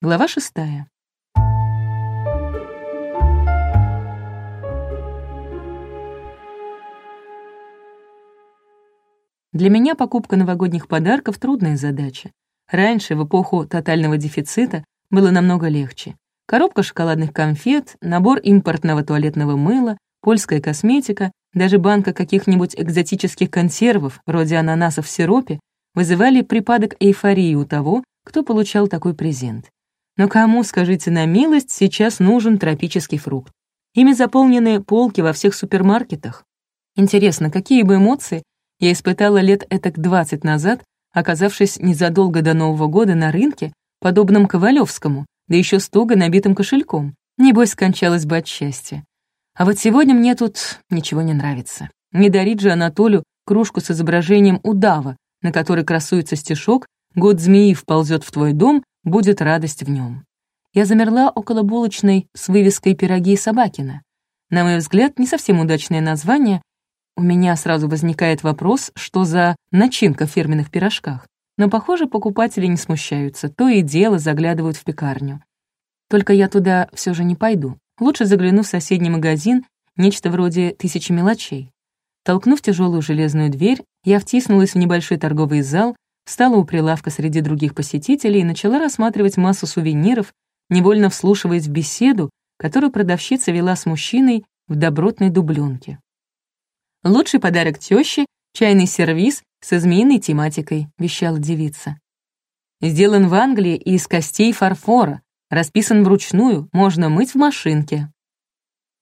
Глава шестая. Для меня покупка новогодних подарков — трудная задача. Раньше, в эпоху тотального дефицита, было намного легче. Коробка шоколадных конфет, набор импортного туалетного мыла, польская косметика, даже банка каких-нибудь экзотических консервов, вроде ананасов в сиропе, вызывали припадок эйфории у того, кто получал такой презент. Но кому, скажите на милость, сейчас нужен тропический фрукт? Ими заполнены полки во всех супермаркетах. Интересно, какие бы эмоции я испытала лет этак 20 назад, оказавшись незадолго до Нового года на рынке, подобном Ковалевскому, да еще с туго набитым кошельком. Небось, скончалась бы от счастья. А вот сегодня мне тут ничего не нравится. Не дарить же Анатолию кружку с изображением удава, на которой красуется стишок «Год змеи вползет в твой дом, будет радость в нем. Я замерла около булочной с вывеской «Пироги Собакина». На мой взгляд, не совсем удачное название. У меня сразу возникает вопрос, что за начинка в фирменных пирожках. Но, похоже, покупатели не смущаются, то и дело заглядывают в пекарню. Только я туда все же не пойду. Лучше загляну в соседний магазин, нечто вроде «Тысячи мелочей». Толкнув тяжелую железную дверь, я втиснулась в небольшой торговый зал, встала у прилавка среди других посетителей и начала рассматривать массу сувениров, невольно вслушиваясь в беседу, которую продавщица вела с мужчиной в добротной дубленке. «Лучший подарок тёще — чайный сервиз со змеиной тематикой», — вещала девица. «Сделан в Англии из костей фарфора, расписан вручную, можно мыть в машинке».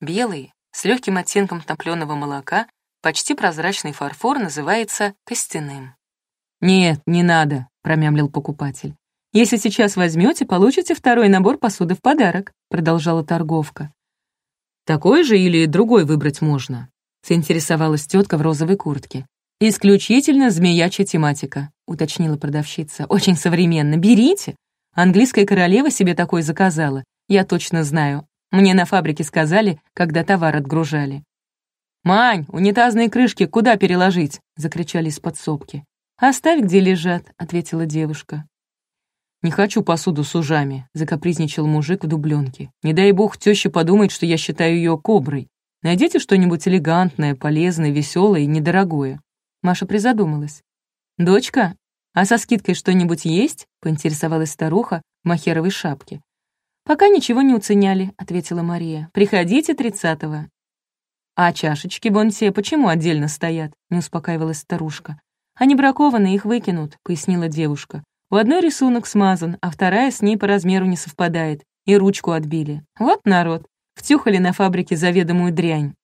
Белый, с легким оттенком топлёного молока, почти прозрачный фарфор называется костяным. «Нет, не надо», — промямлил покупатель. «Если сейчас возьмете, получите второй набор посуды в подарок», — продолжала торговка. «Такой же или другой выбрать можно?» — заинтересовалась тетка в розовой куртке. «Исключительно змеячья тематика», — уточнила продавщица. «Очень современно. Берите. Английская королева себе такой заказала. Я точно знаю. Мне на фабрике сказали, когда товар отгружали». «Мань, унитазные крышки куда переложить?» — закричали из подсобки. «Оставь, где лежат», — ответила девушка. «Не хочу посуду с ужами», — закапризничал мужик в дубленке. «Не дай бог теща подумает, что я считаю ее коброй. Найдите что-нибудь элегантное, полезное, веселое и недорогое». Маша призадумалась. «Дочка, а со скидкой что-нибудь есть?» — поинтересовалась старуха в махеровой шапке. «Пока ничего не уценяли», — ответила Мария. «Приходите тридцатого». «А чашечки Бонсе почему отдельно стоят?» — не успокаивалась старушка. «Они бракованные, их выкинут», — пояснила девушка. «У одной рисунок смазан, а вторая с ней по размеру не совпадает, и ручку отбили. Вот народ, втюхали на фабрике заведомую дрянь».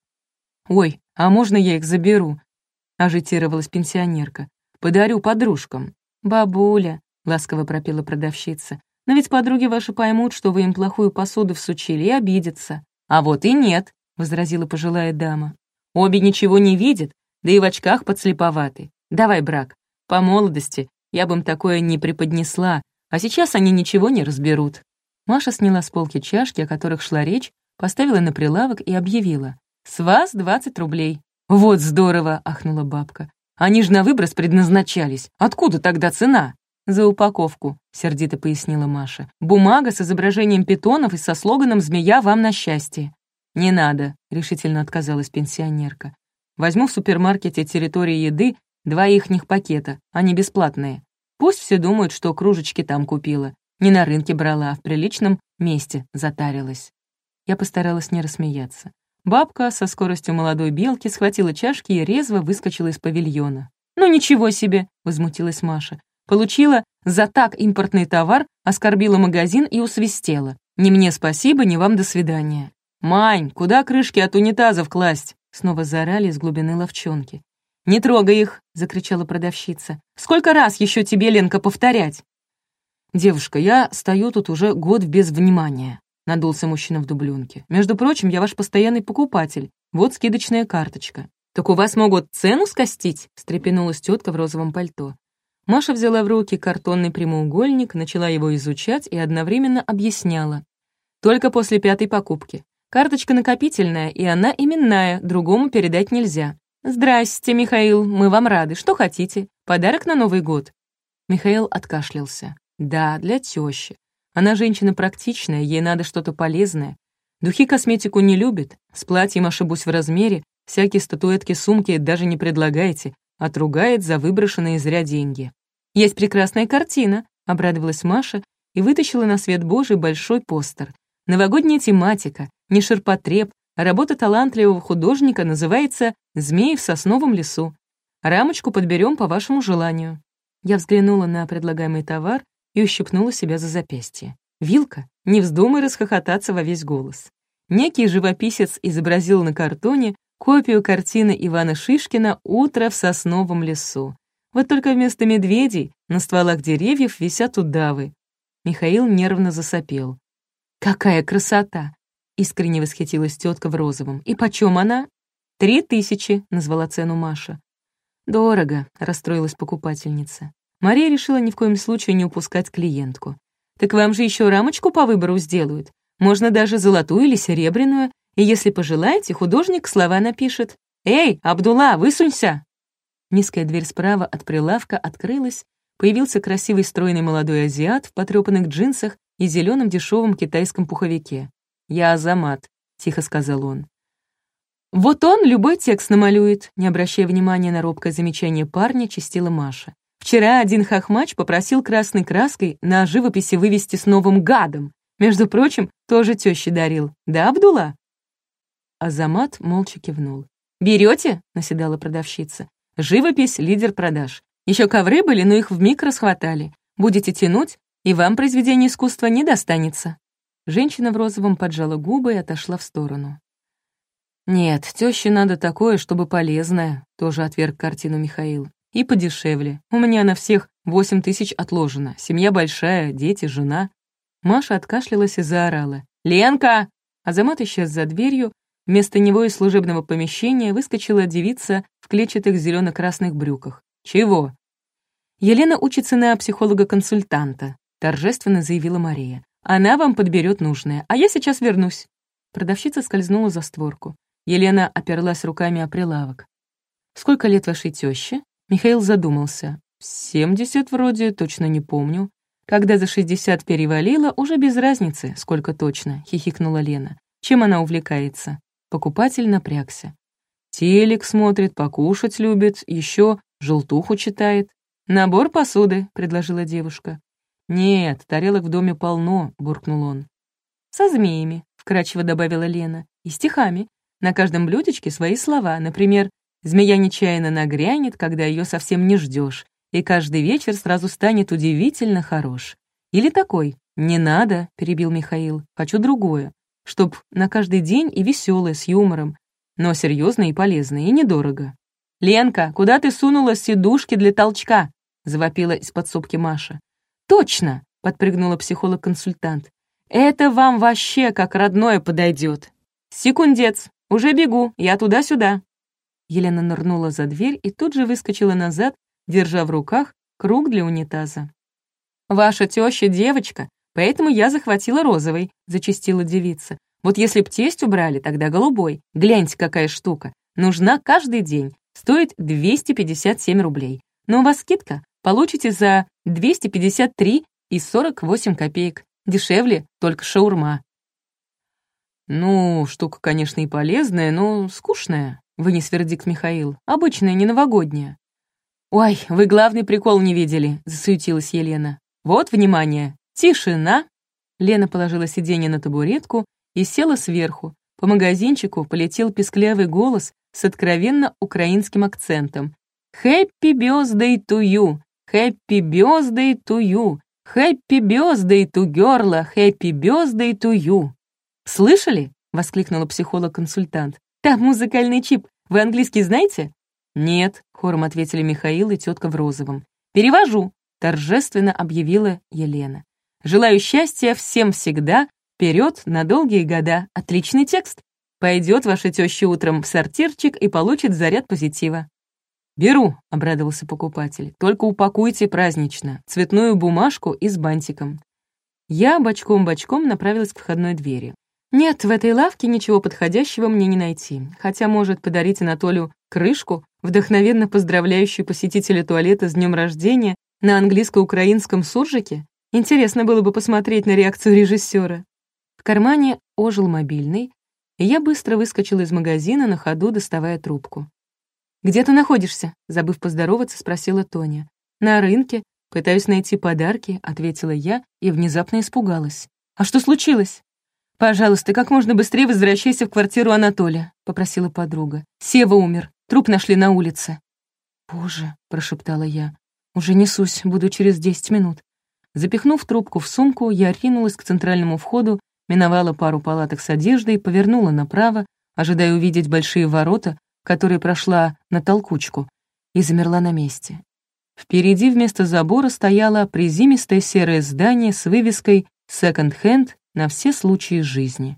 «Ой, а можно я их заберу?» — ажитировалась пенсионерка. «Подарю подружкам». «Бабуля», — ласково пропела продавщица, «но ведь подруги ваши поймут, что вы им плохую посуду всучили, и обидятся». «А вот и нет», — возразила пожилая дама. «Обе ничего не видят, да и в очках подслеповаты. Давай брак. По молодости я бы им такое не преподнесла, а сейчас они ничего не разберут». Маша сняла с полки чашки, о которых шла речь, поставила на прилавок и объявила. «С вас 20 рублей». «Вот здорово!» — ахнула бабка. «Они же на выброс предназначались. Откуда тогда цена?» «За упаковку», — сердито пояснила Маша. «Бумага с изображением питонов и со слоганом «Змея вам на счастье». «Не надо», — решительно отказалась пенсионерка. «Возьму в супермаркете территории еды Два ихних пакета, они бесплатные. Пусть все думают, что кружечки там купила. Не на рынке брала, а в приличном месте затарилась. Я постаралась не рассмеяться. Бабка со скоростью молодой белки схватила чашки и резво выскочила из павильона. «Ну ничего себе!» — возмутилась Маша. Получила за так импортный товар, оскорбила магазин и усвистела. «Не мне спасибо, не вам до свидания». «Мань, куда крышки от унитазов класть?» Снова заорали из глубины ловчонки. «Не трогай их!» — закричала продавщица. «Сколько раз еще тебе, Ленка, повторять?» «Девушка, я стою тут уже год без внимания», — надулся мужчина в дубленке. «Между прочим, я ваш постоянный покупатель. Вот скидочная карточка». «Так у вас могут цену скостить?» — встрепенулась тетка в розовом пальто. Маша взяла в руки картонный прямоугольник, начала его изучать и одновременно объясняла. «Только после пятой покупки. Карточка накопительная, и она именная, другому передать нельзя. «Здрасте, Михаил, мы вам рады. Что хотите? Подарок на Новый год?» Михаил откашлялся. «Да, для тещи. Она женщина практичная, ей надо что-то полезное. Духи косметику не любит, с платьем ошибусь в размере, всякие статуэтки, сумки даже не предлагайте, отругает за выброшенные зря деньги. «Есть прекрасная картина», — обрадовалась Маша и вытащила на свет Божий большой постер. Новогодняя тематика, не ширпотреб, а работа талантливого художника называется «Змеи в сосновом лесу». Рамочку подберем по вашему желанию. Я взглянула на предлагаемый товар и ущипнула себя за запястье. Вилка, не вздумай расхохотаться во весь голос. Некий живописец изобразил на картоне копию картины Ивана Шишкина «Утро в сосновом лесу». Вот только вместо медведей на стволах деревьев висят удавы. Михаил нервно засопел. «Какая красота!» — искренне восхитилась тетка в розовом. «И почем она?» «Три тысячи», — назвала цену Маша. «Дорого», — расстроилась покупательница. Мария решила ни в коем случае не упускать клиентку. «Так вам же еще рамочку по выбору сделают. Можно даже золотую или серебряную, и если пожелаете, художник слова напишет. «Эй, Абдулла, высунься!» Низкая дверь справа от прилавка открылась, появился красивый стройный молодой азиат в потрёпанных джинсах и зеленом дешевом китайском пуховике. «Я Азамат», — тихо сказал он. «Вот он любой текст намалюет», — не обращая внимания на робкое замечание парня, чистила Маша. «Вчера один хохмач попросил красной краской на живописи вывести с новым гадом. Между прочим, тоже тёще дарил. Да, Абдула?» Азамат молча кивнул. «Берете?» — наседала продавщица. Живопись — лидер продаж. Еще ковры были, но их вмиг расхватали. Будете тянуть, и вам произведение искусства не достанется». Женщина в розовом поджала губы и отошла в сторону. «Нет, тёще надо такое, чтобы полезное», — тоже отверг картину Михаил. «И подешевле. У меня на всех восемь тысяч отложено. Семья большая, дети, жена». Маша откашлялась и заорала. «Ленка!» Азамат исчез за дверью, Вместо него из служебного помещения выскочила девица в клетчатых зелено-красных брюках. «Чего?» «Елена учится на психолога-консультанта», — торжественно заявила Мария. «Она вам подберет нужное, а я сейчас вернусь». Продавщица скользнула за створку. Елена оперлась руками о прилавок. «Сколько лет вашей тёще?» Михаил задумался. «Семьдесят вроде, точно не помню. Когда за шестьдесят перевалило, уже без разницы, сколько точно», — хихикнула Лена. «Чем она увлекается?» Покупатель напрягся. Телек смотрит, покушать любит, еще желтуху читает. «Набор посуды», — предложила девушка. «Нет, тарелок в доме полно», — буркнул он. «Со змеями», — вкрадчиво добавила Лена, — «и стихами. На каждом блюдечке свои слова. Например, «Змея нечаянно нагрянет, когда ее совсем не ждешь, и каждый вечер сразу станет удивительно хорош». Или такой «Не надо», — перебил Михаил, — «хочу другое чтоб на каждый день и веселое, с юмором, но серьезно и полезно, и недорого. «Ленка, куда ты сунула сидушки для толчка?» — завопила из подсобки Маша. «Точно!» — подпрыгнула психолог-консультант. «Это вам вообще как родное подойдет. Секундец, уже бегу, я туда-сюда». Елена нырнула за дверь и тут же выскочила назад, держа в руках круг для унитаза. «Ваша теща девочка, Поэтому я захватила розовый», — зачастила девица. «Вот если б тесть убрали, тогда голубой. Гляньте, какая штука. Нужна каждый день. Стоит 257 рублей. Но у вас скидка. Получите за 253 и 48 копеек. Дешевле, только шаурма». «Ну, штука, конечно, и полезная, но скучная», — вынес вердикт Михаил. «Обычная, не новогодняя». «Ой, вы главный прикол не видели», — засуетилась Елена. «Вот, внимание, Тишина. Лена положила сиденье на табуретку и села сверху. По магазинчику полетел песклявый голос с откровенно украинским акцентом. «Happy birthday to you! Happy birthday to you! Happy birthday to girl! Happy birthday to you!» «Слышали?» — воскликнула психолог-консультант. «Там музыкальный чип. Вы английский знаете?» «Нет», — хором ответили Михаил и тетка в розовом. «Перевожу», — торжественно объявила Елена. Желаю счастья всем всегда, вперед на долгие года. Отличный текст. Пойдет ваша теща утром в сортирчик и получит заряд позитива. «Беру», — обрадовался покупатель. «Только упакуйте празднично, цветную бумажку и с бантиком». Я бочком-бочком направилась к входной двери. Нет, в этой лавке ничего подходящего мне не найти. Хотя, может, подарить Анатолию крышку, вдохновенно поздравляющую посетителя туалета с днем рождения на английско-украинском суржике? Интересно было бы посмотреть на реакцию режиссера. В кармане ожил мобильный, и я быстро выскочила из магазина, на ходу доставая трубку. «Где ты находишься?» — забыв поздороваться, спросила Тоня. «На рынке. Пытаюсь найти подарки», — ответила я и внезапно испугалась. «А что случилось?» «Пожалуйста, как можно быстрее возвращайся в квартиру Анатолия», — попросила подруга. «Сева умер. Труп нашли на улице». «Боже», — прошептала я, — «уже несусь, буду через десять минут». Запихнув трубку в сумку, я ринулась к центральному входу, миновала пару палаток с одеждой, повернула направо, ожидая увидеть большие ворота, которые прошла на толкучку, и замерла на месте. Впереди вместо забора стояло призимистое серое здание с вывеской «Second Hand» на все случаи жизни.